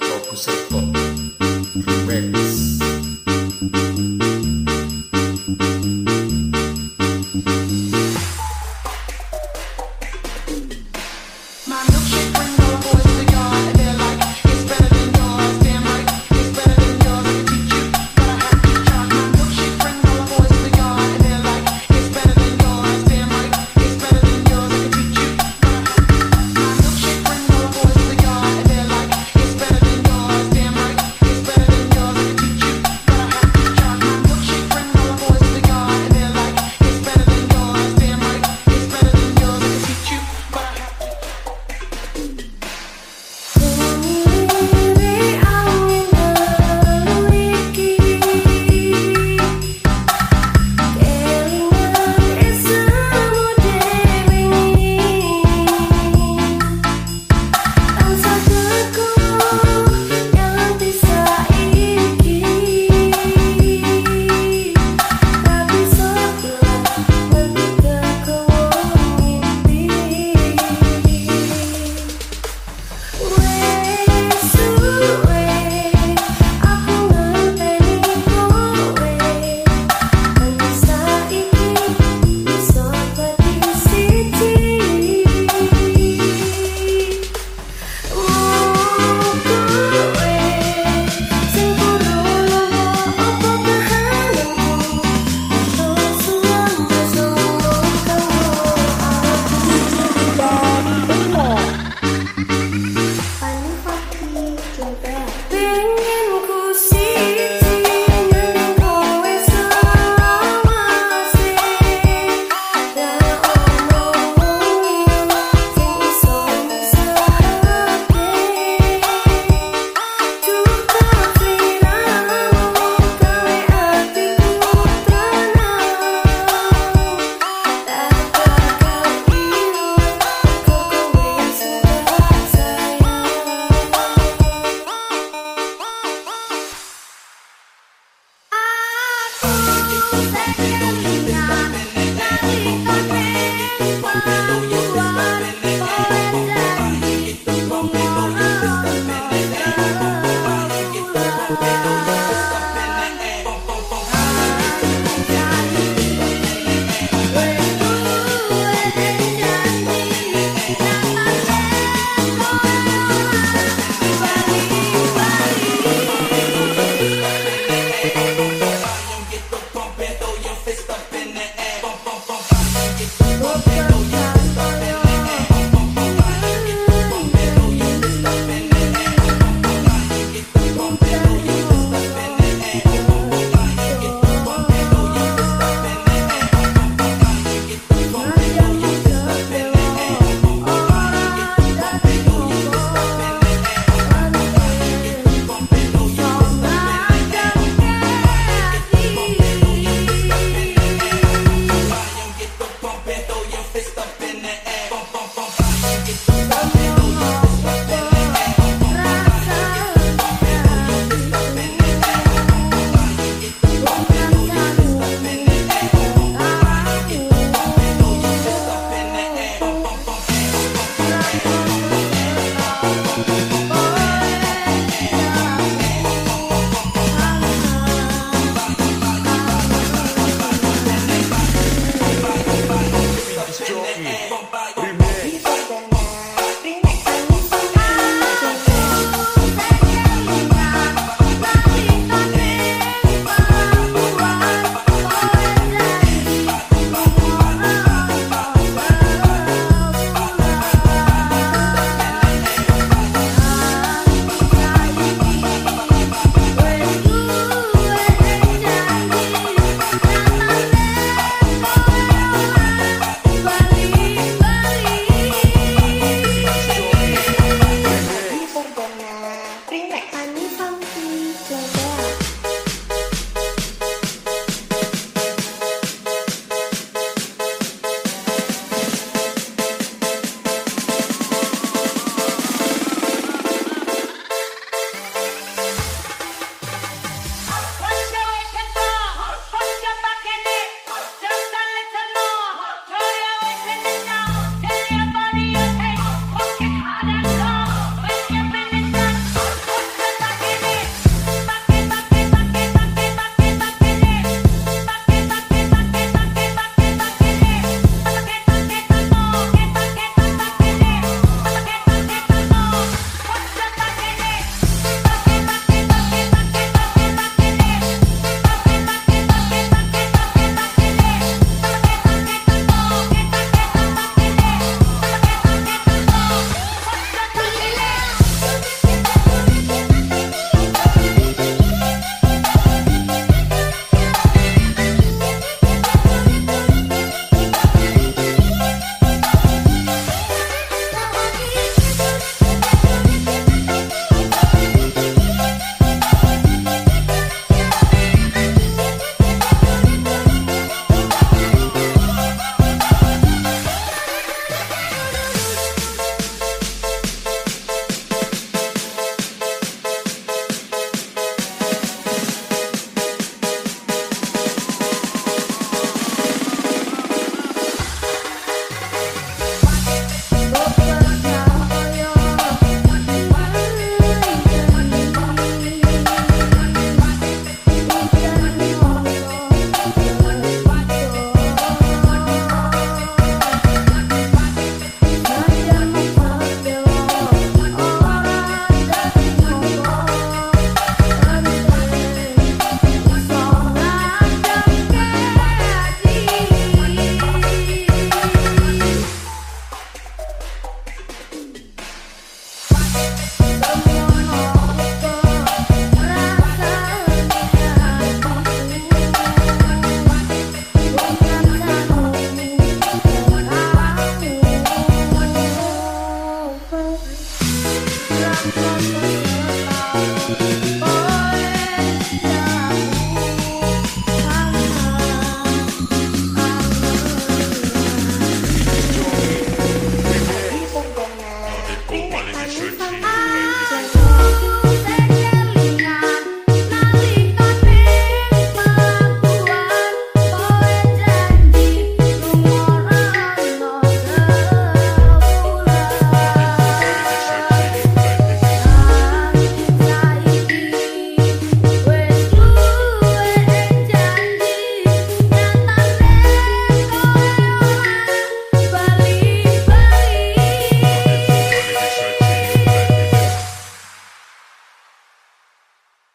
Isi Jawa Tengah